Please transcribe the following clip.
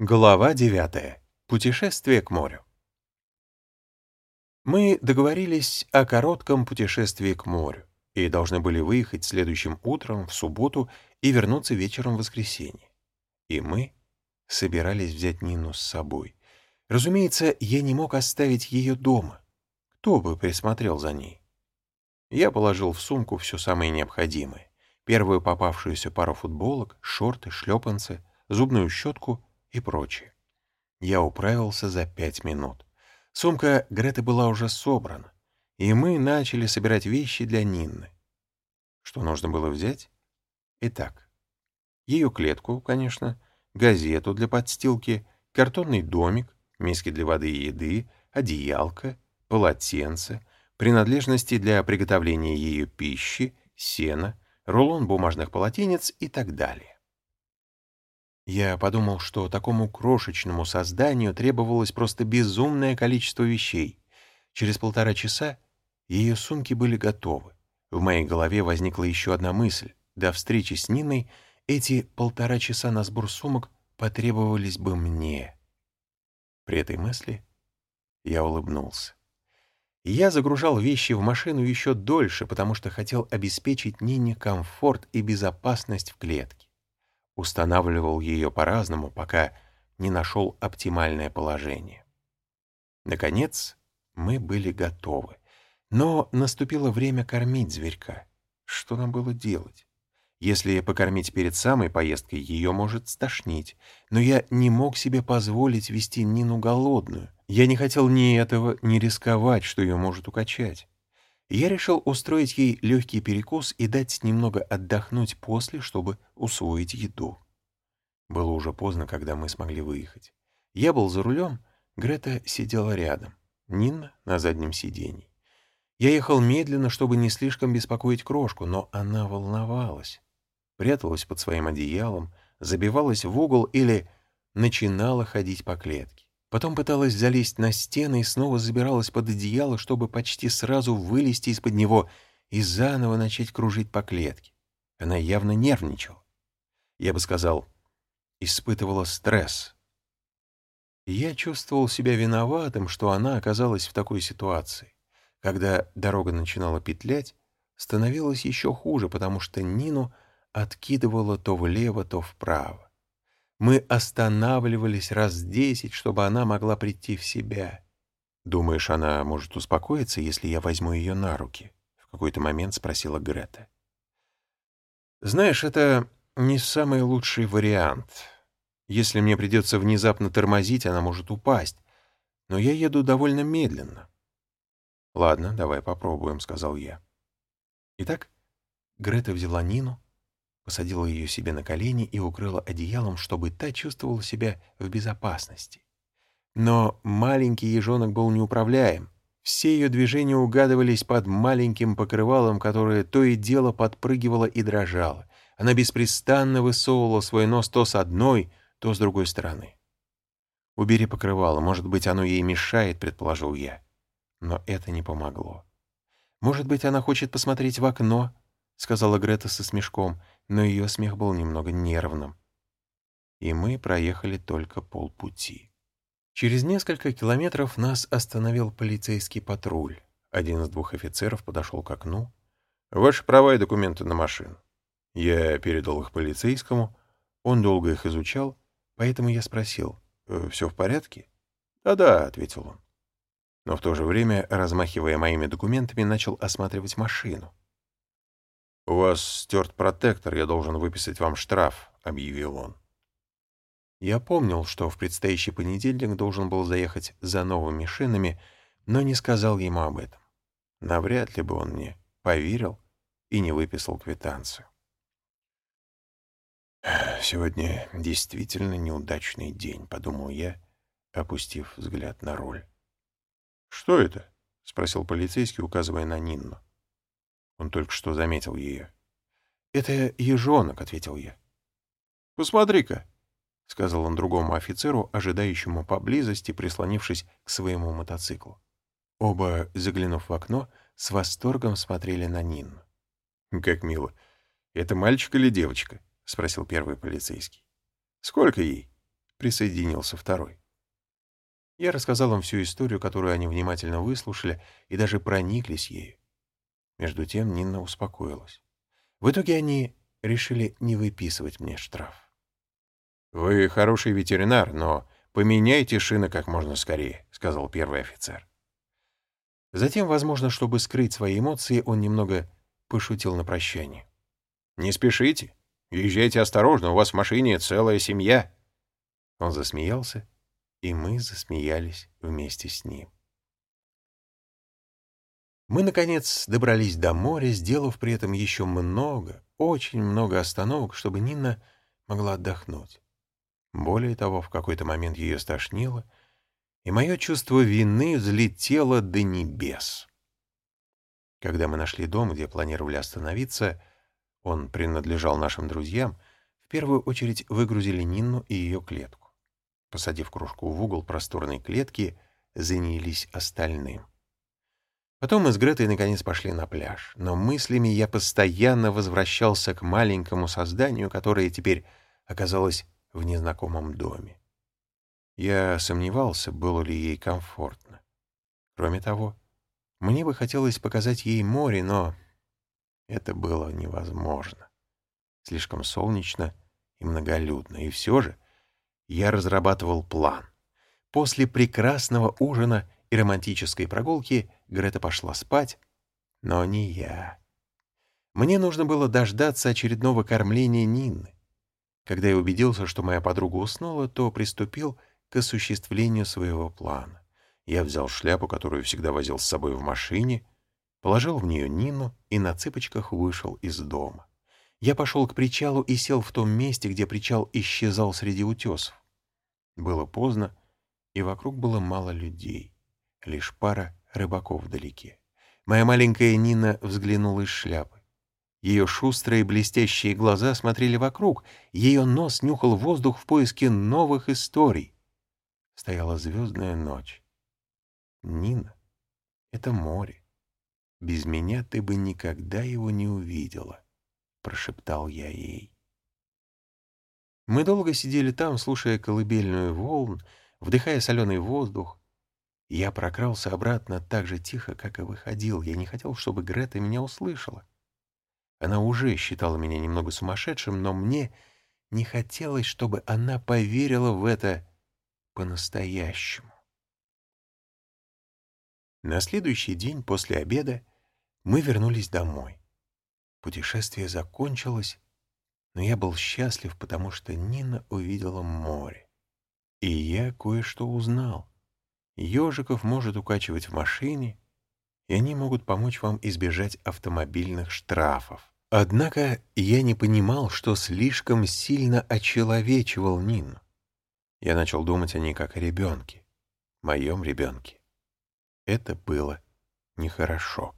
Глава 9. Путешествие к морю. Мы договорились о коротком путешествии к морю и должны были выехать следующим утром в субботу и вернуться вечером в воскресенье. И мы собирались взять Нину с собой. Разумеется, я не мог оставить ее дома. Кто бы присмотрел за ней? Я положил в сумку все самое необходимое. Первую попавшуюся пару футболок, шорты, шлепанцы, зубную щетку — и прочее. Я управился за пять минут. Сумка Греты была уже собрана, и мы начали собирать вещи для Нинны. Что нужно было взять? Итак, ее клетку, конечно, газету для подстилки, картонный домик, миски для воды и еды, одеялко, полотенце, принадлежности для приготовления ее пищи, сено, рулон бумажных полотенец и так далее. Я подумал, что такому крошечному созданию требовалось просто безумное количество вещей. Через полтора часа ее сумки были готовы. В моей голове возникла еще одна мысль. До встречи с Ниной эти полтора часа на сбор сумок потребовались бы мне. При этой мысли я улыбнулся. Я загружал вещи в машину еще дольше, потому что хотел обеспечить Нине комфорт и безопасность в клетке устанавливал ее по-разному, пока не нашел оптимальное положение. Наконец, мы были готовы. Но наступило время кормить зверька. Что нам было делать? Если покормить перед самой поездкой, ее может стошнить. Но я не мог себе позволить вести Нину голодную. Я не хотел ни этого, ни рисковать, что ее может укачать. Я решил устроить ей легкий перекус и дать немного отдохнуть после, чтобы усвоить еду. Было уже поздно, когда мы смогли выехать. Я был за рулем, Грета сидела рядом, Нина на заднем сиденье. Я ехал медленно, чтобы не слишком беспокоить крошку, но она волновалась. Пряталась под своим одеялом, забивалась в угол или начинала ходить по клетке. Потом пыталась залезть на стены и снова забиралась под одеяло, чтобы почти сразу вылезти из-под него и заново начать кружить по клетке. Она явно нервничала. Я бы сказал, испытывала стресс. я чувствовал себя виноватым, что она оказалась в такой ситуации. Когда дорога начинала петлять, становилось еще хуже, потому что Нину откидывало то влево, то вправо. Мы останавливались раз десять, чтобы она могла прийти в себя. «Думаешь, она может успокоиться, если я возьму ее на руки?» — в какой-то момент спросила Грета. «Знаешь, это не самый лучший вариант. Если мне придется внезапно тормозить, она может упасть. Но я еду довольно медленно». «Ладно, давай попробуем», — сказал я. Итак, Грета взяла Нину, посадила ее себе на колени и укрыла одеялом, чтобы та чувствовала себя в безопасности. Но маленький ежонок был неуправляем. Все ее движения угадывались под маленьким покрывалом, которое то и дело подпрыгивало и дрожало. Она беспрестанно высовывала свой нос то с одной, то с другой стороны. «Убери покрывало, может быть, оно ей мешает», — предположил я. Но это не помогло. «Может быть, она хочет посмотреть в окно?» — сказала Грета со смешком но ее смех был немного нервным. И мы проехали только полпути. Через несколько километров нас остановил полицейский патруль. Один из двух офицеров подошел к окну. «Ваши права и документы на машину». Я передал их полицейскому. Он долго их изучал, поэтому я спросил, «Э, «Все в порядке?» «Да-да», — ответил он. Но в то же время, размахивая моими документами, начал осматривать машину. «У вас стерт протектор, я должен выписать вам штраф», — объявил он. Я помнил, что в предстоящий понедельник должен был заехать за новыми шинами, но не сказал ему об этом. Навряд ли бы он мне поверил и не выписал квитанцию. «Сегодня действительно неудачный день», — подумал я, опустив взгляд на руль. «Что это?» — спросил полицейский, указывая на Нинну. Он только что заметил ее. «Это ежонок», — ответил я. «Посмотри-ка», — сказал он другому офицеру, ожидающему поблизости, прислонившись к своему мотоциклу. Оба, заглянув в окно, с восторгом смотрели на Нинну. «Как мило. Это мальчик или девочка?» — спросил первый полицейский. «Сколько ей?» присоединился второй. Я рассказал им всю историю, которую они внимательно выслушали и даже прониклись ею. Между тем Нина успокоилась. В итоге они решили не выписывать мне штраф. «Вы хороший ветеринар, но поменяйте шины как можно скорее», — сказал первый офицер. Затем, возможно, чтобы скрыть свои эмоции, он немного пошутил на прощание. «Не спешите. Езжайте осторожно, у вас в машине целая семья». Он засмеялся, и мы засмеялись вместе с ним. Мы, наконец, добрались до моря, сделав при этом еще много, очень много остановок, чтобы Нина могла отдохнуть. Более того, в какой-то момент ее стошнило, и мое чувство вины взлетело до небес. Когда мы нашли дом, где планировали остановиться, он принадлежал нашим друзьям, в первую очередь выгрузили Нинну и ее клетку. Посадив кружку в угол просторной клетки, занялись остальным. Потом мы с Гретой наконец пошли на пляж, но мыслями я постоянно возвращался к маленькому созданию, которое теперь оказалось в незнакомом доме. Я сомневался, было ли ей комфортно. Кроме того, мне бы хотелось показать ей море, но это было невозможно. Слишком солнечно и многолюдно, и все же я разрабатывал план. После прекрасного ужина и романтической прогулки Грета пошла спать, но не я. Мне нужно было дождаться очередного кормления Нины. Когда я убедился, что моя подруга уснула, то приступил к осуществлению своего плана. Я взял шляпу, которую всегда возил с собой в машине, положил в нее Нину и на цыпочках вышел из дома. Я пошел к причалу и сел в том месте, где причал исчезал среди утесов. Было поздно, и вокруг было мало людей, лишь пара рыбаков вдалеке. Моя маленькая Нина взглянула из шляпы. Ее шустрые блестящие глаза смотрели вокруг, ее нос нюхал воздух в поиске новых историй. Стояла звездная ночь. «Нина, это море. Без меня ты бы никогда его не увидела», — прошептал я ей. Мы долго сидели там, слушая колыбельную волн, вдыхая соленый воздух. Я прокрался обратно так же тихо, как и выходил. Я не хотел, чтобы Грета меня услышала. Она уже считала меня немного сумасшедшим, но мне не хотелось, чтобы она поверила в это по-настоящему. На следующий день после обеда мы вернулись домой. Путешествие закончилось, но я был счастлив, потому что Нина увидела море. И я кое-что узнал. Ежиков может укачивать в машине, и они могут помочь вам избежать автомобильных штрафов. Однако я не понимал, что слишком сильно очеловечивал Нину. Я начал думать о ней как о ребенке, моем ребенке. Это было нехорошо.